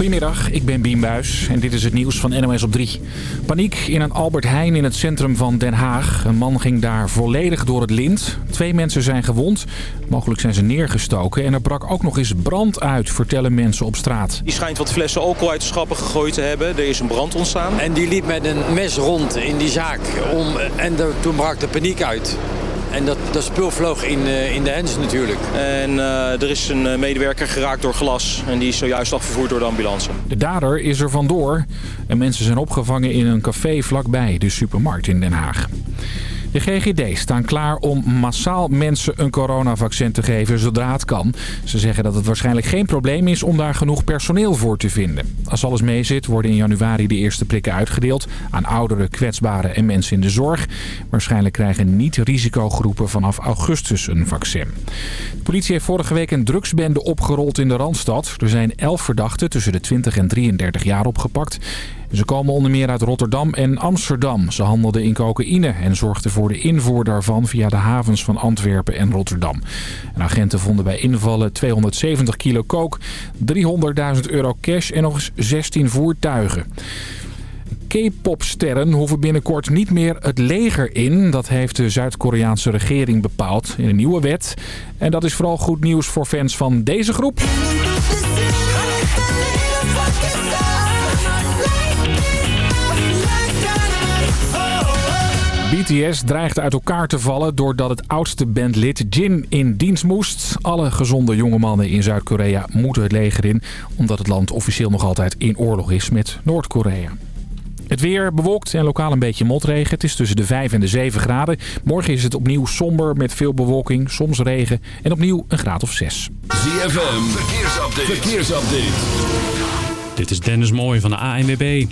Goedemiddag, ik ben Bien Buis en dit is het nieuws van NOS op 3. Paniek in een Albert Heijn in het centrum van Den Haag. Een man ging daar volledig door het lint. Twee mensen zijn gewond. Mogelijk zijn ze neergestoken. En er brak ook nog eens brand uit, vertellen mensen op straat. Die schijnt wat flessen alcohol uit de schappen gegooid te hebben. Er is een brand ontstaan. En die liep met een mes rond in die zaak. Om, en de, toen brak de paniek uit. En dat, dat spul vloog in, uh, in de hens natuurlijk. En uh, er is een uh, medewerker geraakt door glas. En die is zojuist afgevoerd door de ambulance. De dader is er vandoor. En mensen zijn opgevangen in een café vlakbij de supermarkt in Den Haag. De GGD staan klaar om massaal mensen een coronavaccin te geven zodra het kan. Ze zeggen dat het waarschijnlijk geen probleem is om daar genoeg personeel voor te vinden. Als alles meezit worden in januari de eerste prikken uitgedeeld aan ouderen, kwetsbaren en mensen in de zorg. Waarschijnlijk krijgen niet-risicogroepen vanaf augustus een vaccin. De politie heeft vorige week een drugsbende opgerold in de Randstad. Er zijn 11 verdachten tussen de 20 en 33 jaar opgepakt. Ze komen onder meer uit Rotterdam en Amsterdam. Ze handelden in cocaïne en zorgden voor de invoer daarvan via de havens van Antwerpen en Rotterdam. En agenten vonden bij invallen 270 kilo coke, 300.000 euro cash en nog eens 16 voertuigen. K-popsterren hoeven binnenkort niet meer het leger in. Dat heeft de Zuid-Koreaanse regering bepaald in een nieuwe wet. En dat is vooral goed nieuws voor fans van deze groep. BTS dreigt uit elkaar te vallen doordat het oudste bandlid Jin in dienst moest. Alle gezonde jonge mannen in Zuid-Korea moeten het leger in... omdat het land officieel nog altijd in oorlog is met Noord-Korea. Het weer bewolkt en lokaal een beetje motregen. Het is tussen de 5 en de 7 graden. Morgen is het opnieuw somber met veel bewolking, soms regen en opnieuw een graad of 6. ZFM, verkeersupdate. verkeersupdate. Dit is Dennis Mooij van de ANWB.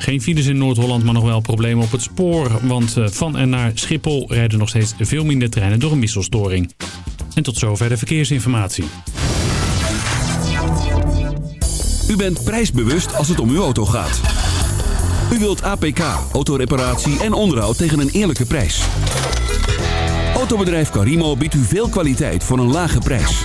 Geen files in Noord-Holland, maar nog wel problemen op het spoor. Want eh, van en naar Schiphol rijden nog steeds veel minder treinen door een wisselstoring. En tot zover de verkeersinformatie. U bent prijsbewust als het om uw auto gaat. U wilt APK, autoreparatie en onderhoud tegen een eerlijke prijs. Autobedrijf Carimo biedt u veel kwaliteit voor een lage prijs.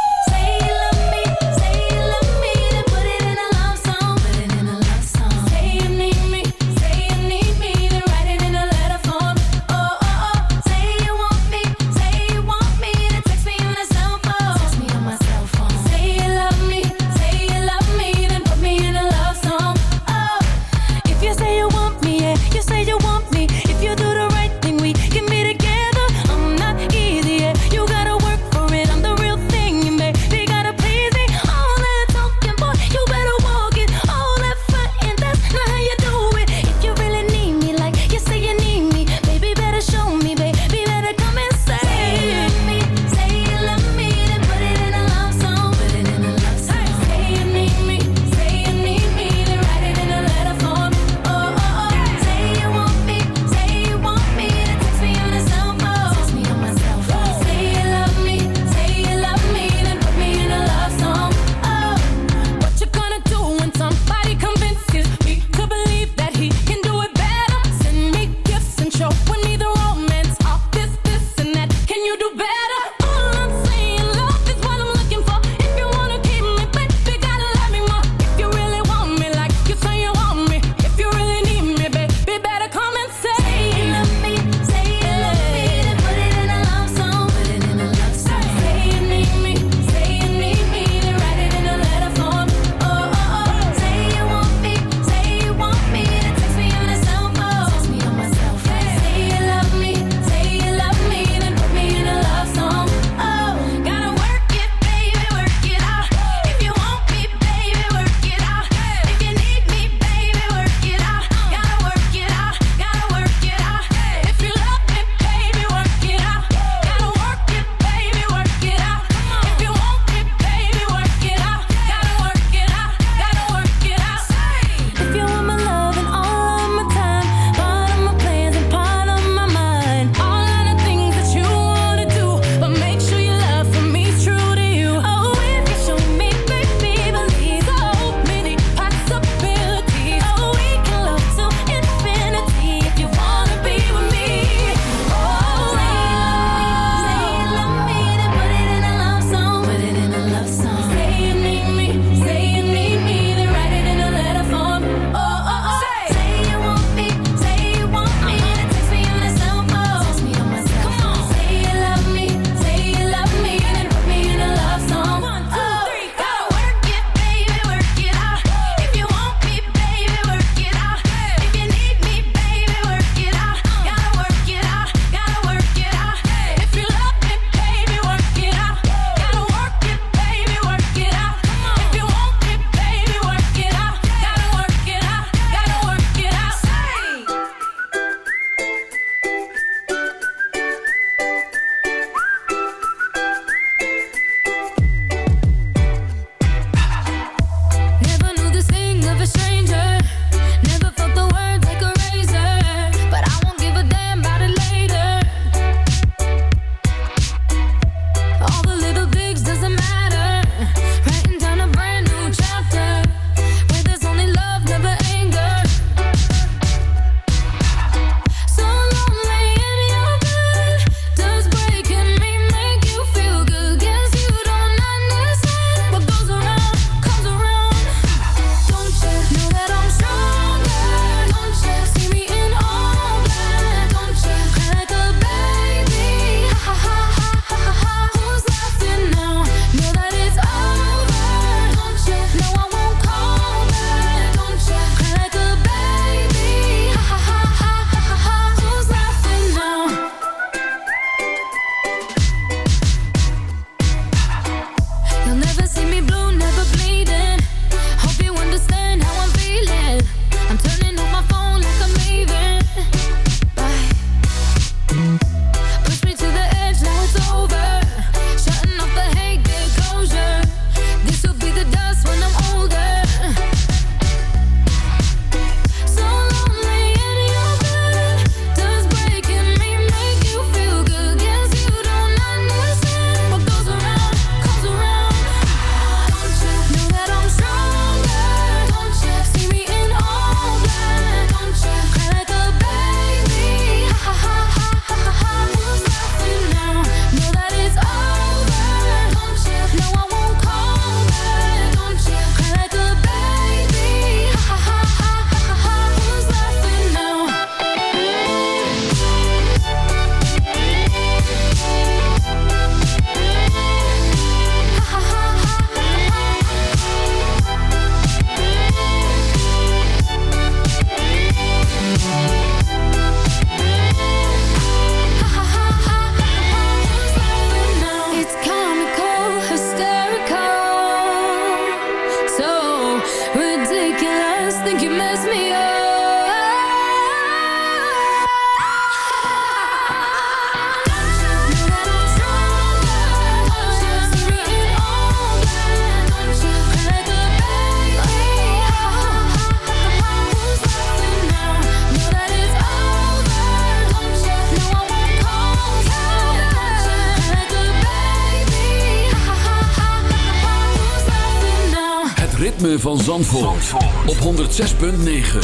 Op 106.9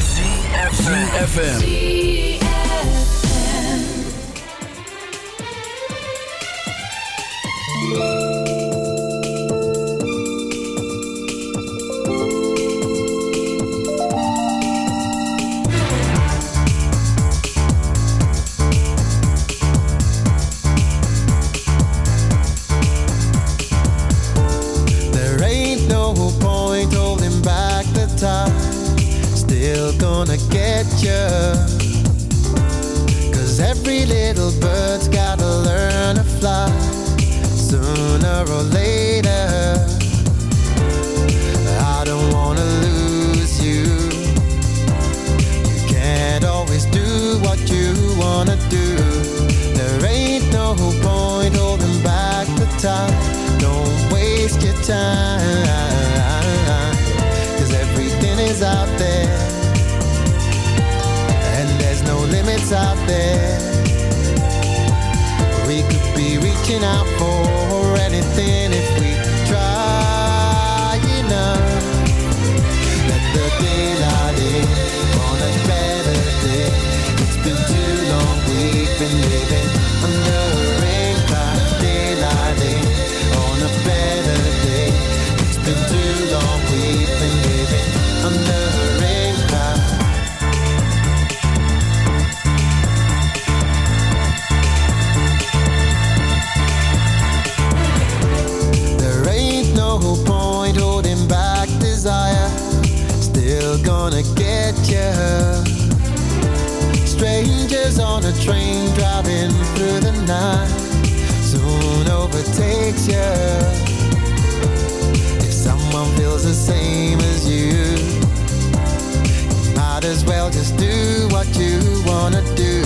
FM. Cause every little bird's gotta learn to fly sooner or later. night soon overtakes you. If someone feels the same as you, you might as well just do what you wanna do.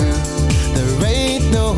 There ain't no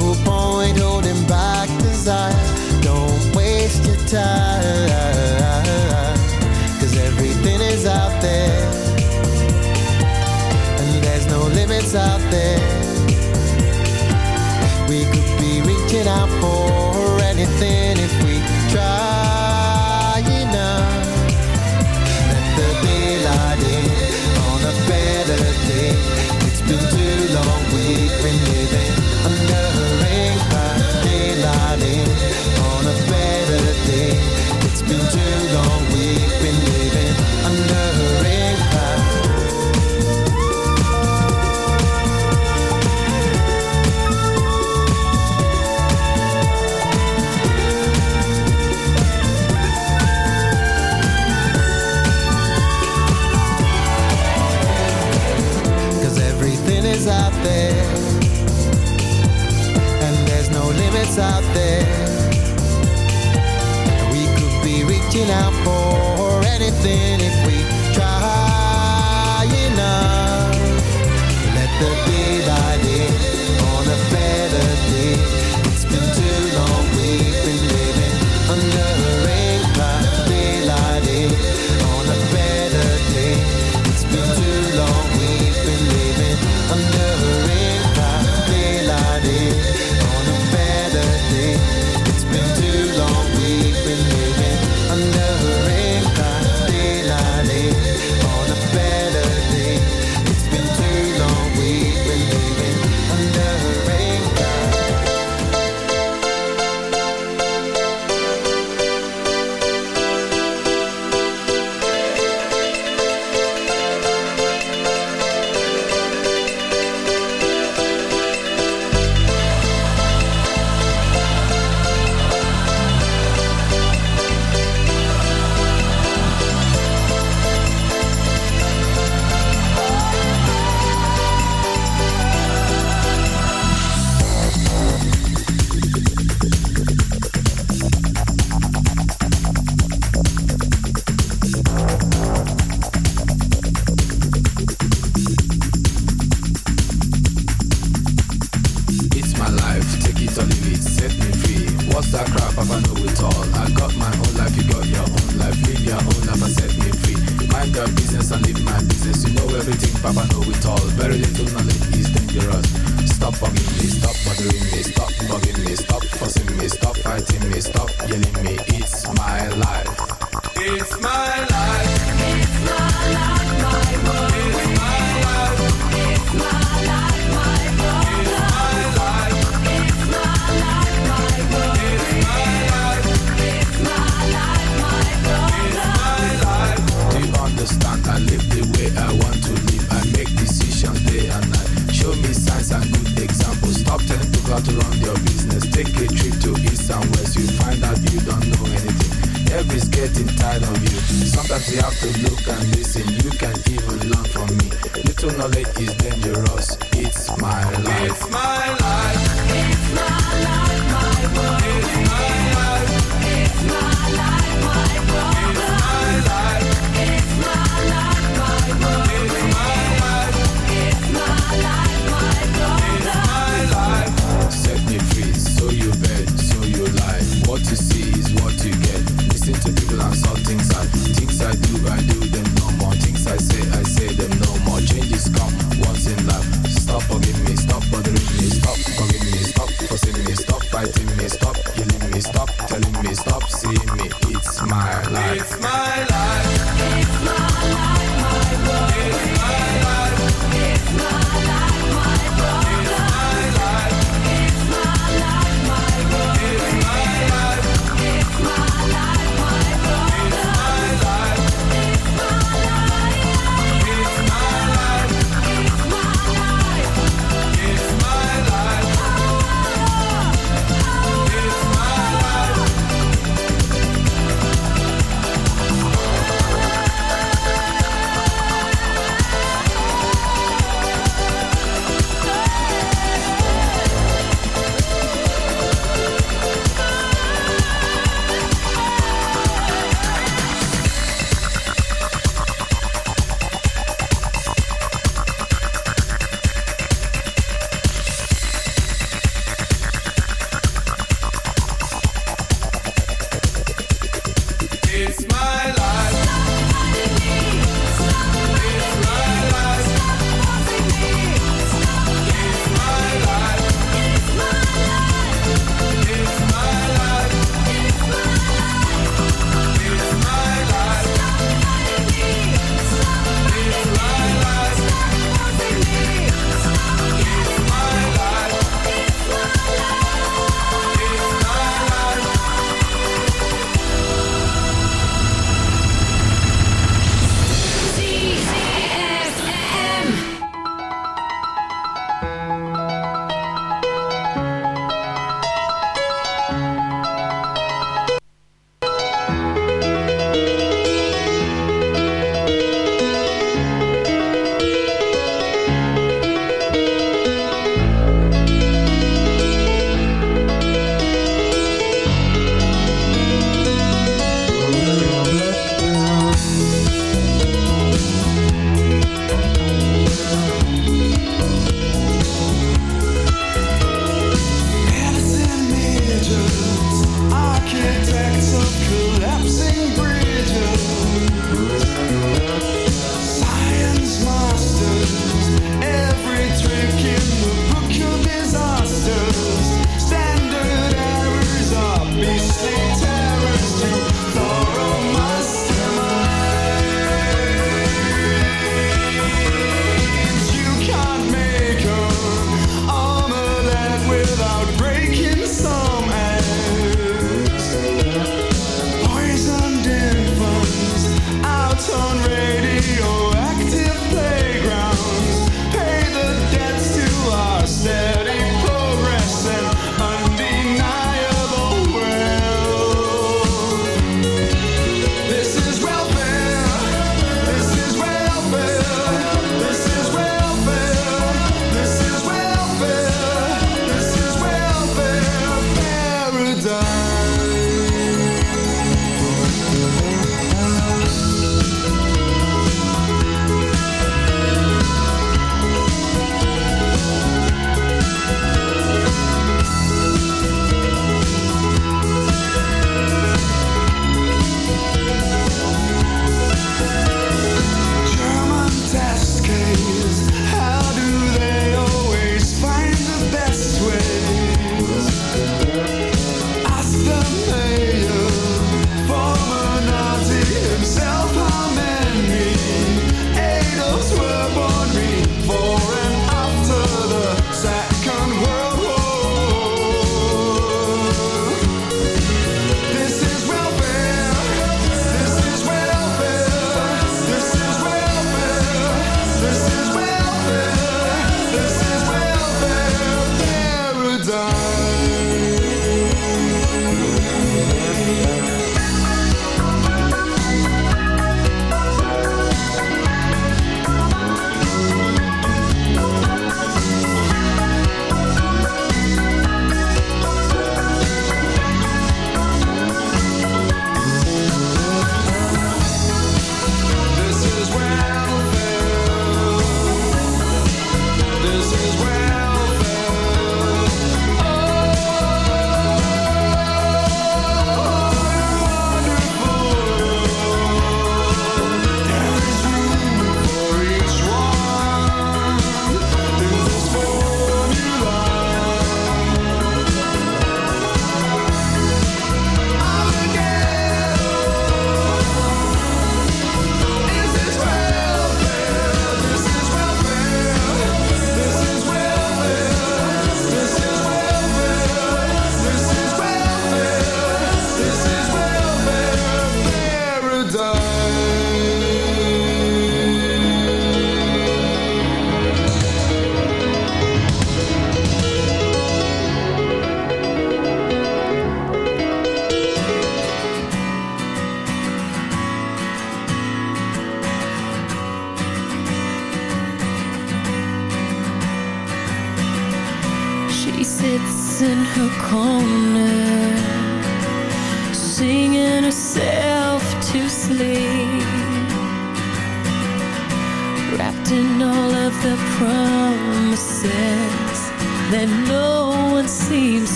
things I things I do, I do them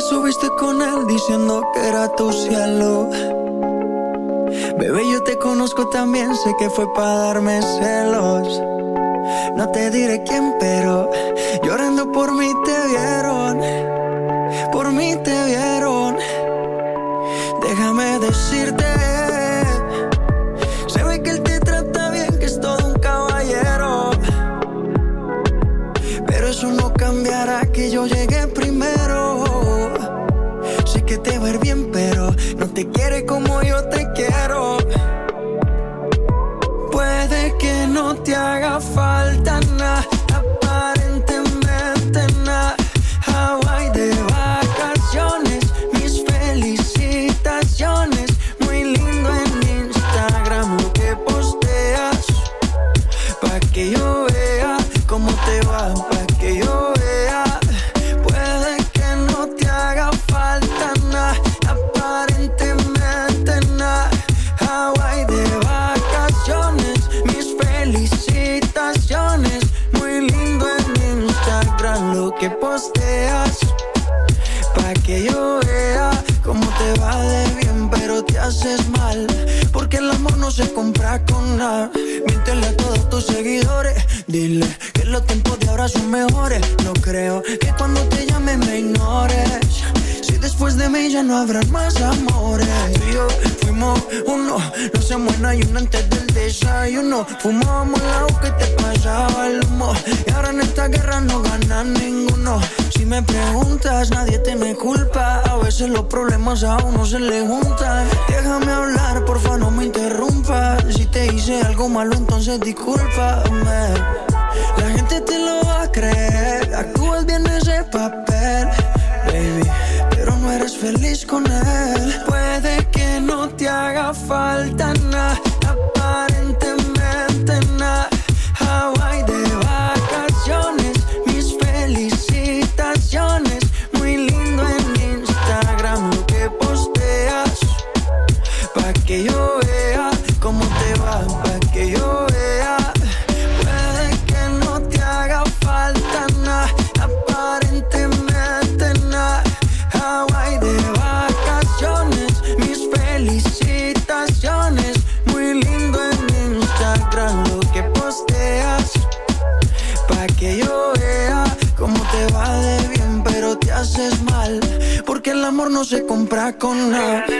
subiste con él diciendo que era tu cielo. Bebé, yo te conozco también, sé que fue para darme celos. No te diré quién, pero llorando por mí hice algo malo, entonces discúlpame. La gente te lo va a creer, actúas bien ese papel, baby. Pero no eres feliz con él. Puede que no te haga falta nada con nada.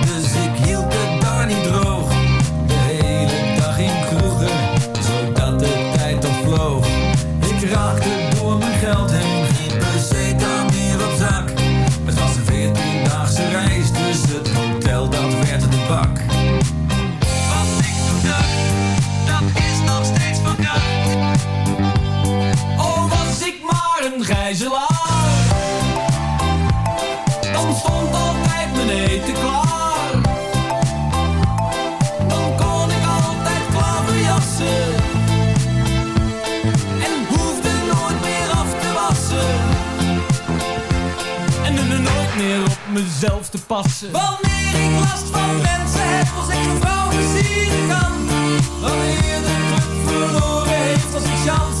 passen. Wanneer ik last van mensen heb, als ik een vrouw gezien kan. Wanneer de club verloren heeft, als ik chance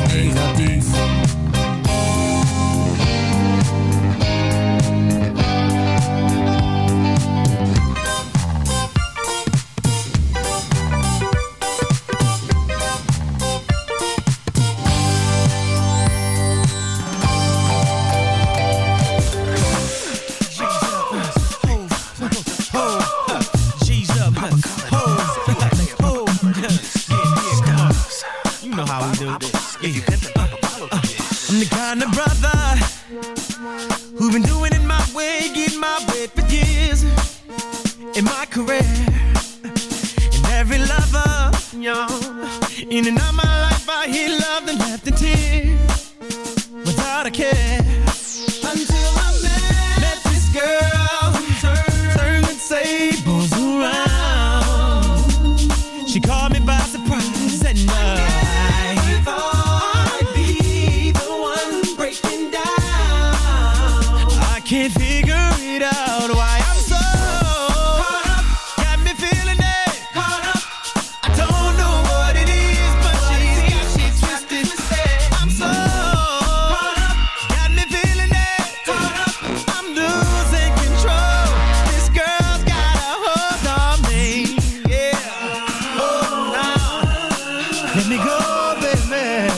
Let me go, baby.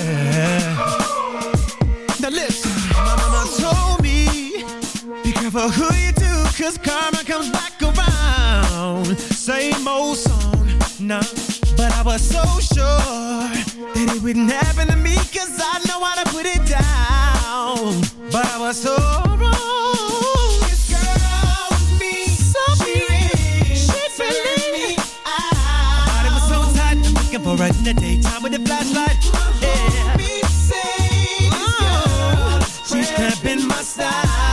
Now listen, my mama told me, be careful who you do, 'cause karma comes back around. Same old song, nah. But I was so sure that it wouldn't happen to me, 'cause I know how to put it down. But I was so Right in the daytime with a flashlight. Yeah. She's cramping my style.